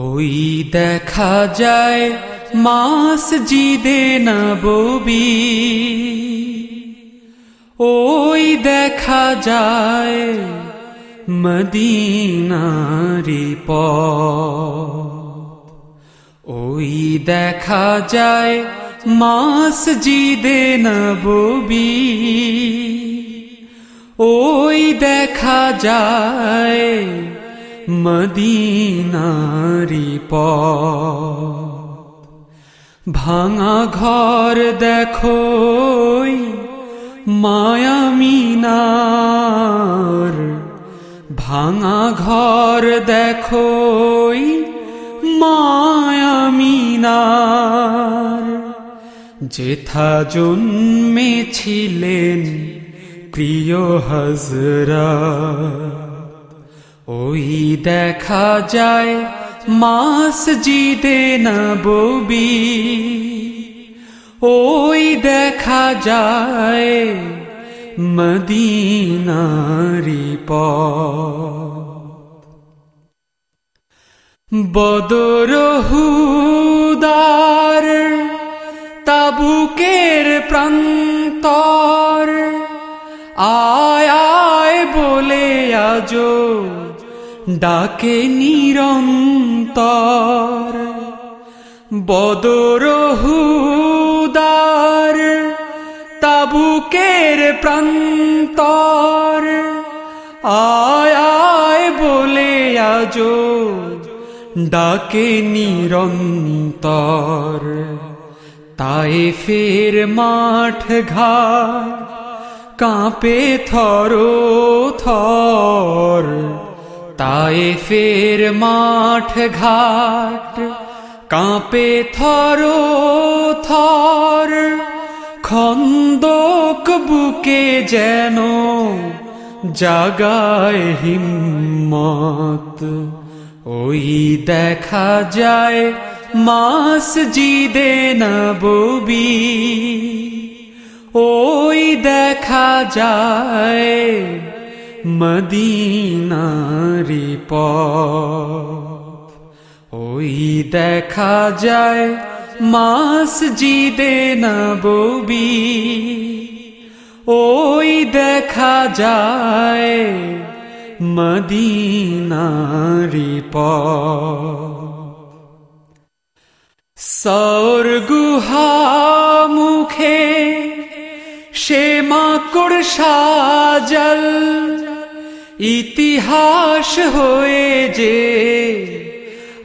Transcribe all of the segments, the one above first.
ওই দেখা যায়, মাস জিদে নববি ওই দেখা যায়, মদিনারি প ওই দেখা যায়, মাস জিদে নববি ওই দেখা যায় মদিনারি প ভাঙা ঘর দেখো মায়ামিনার ভাঙা ঘর দেখো মায়ামিনার যেথা জন্মেছিলেন প্রিয় হজরা ওই দেখা যায় মাস জিদে নববি। ওই দেখা যায় মদিনারি বদরহুদার তাবুকের প্রান্তর। আয় আয় বলে আজো ডাকে নিরন্তর, বদরহুদার তাবুকের প্রান্তর। আয় আয় বলে আজো ডাকে নিরন্তর। তাই ফের মাঠ ঘাট কাঁপে থর থর। তাই ফের মাঠ ঘাট কাঁপে থর থর। খন্দক বুকে যেন জাগায় হিম্মত। ওই দেখা যায় মাস জিদে নববি। ওই দেখা যায় মদিনারি প ওই দেখা যায় মাস জিদে নববি। ওই দেখা যায় মদিনারি প সৌর গুহা মুখে সে মাকড় সাজল। ইতিহাস হয়ে যে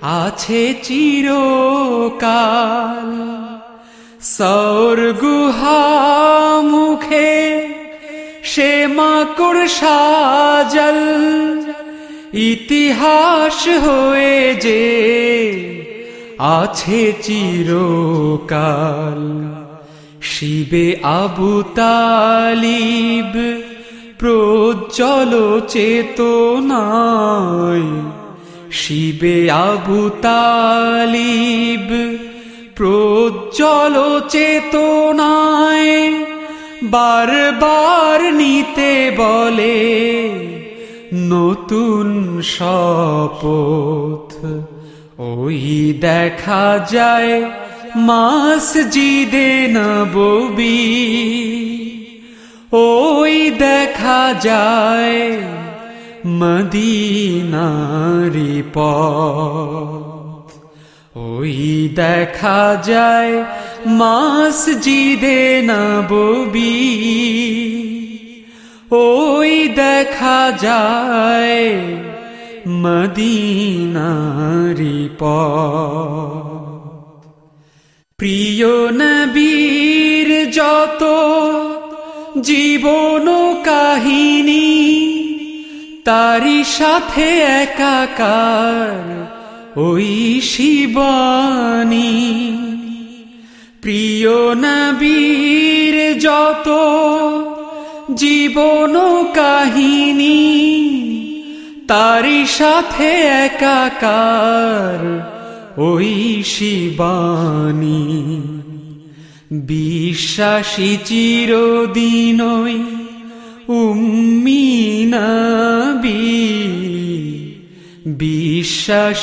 আছে চিরকাল। সৌর গুহা মুখে সে মাকড় সাজল। ইতিহাস হয়ে যে আছে চিরকাল। শিবে আবু তালিব প্রজ্জ্বল চেতনায়। শিবে আবু তালিব প্রজ্জ্বল চেতনায়। বারবার নিতে বলে নতুন শপথ। ওই দেখা যায় মাস জিদে নববি ওই দেখা যায় মদিনারি প ওই দেখা যায় মাস জিদে নববি ওই দেখা যায় মদিনারি প প্রিয় নবীর যত জীবন কাহিনী তারি সাথে একাকার ওই শিবানী। প্রিয় নবীর যত জীবন কাহিনী তারি সাথে একাকার ওই শিবানী বিশ্বাসী চিরদিনই উম্মি নবী বিশ্বাস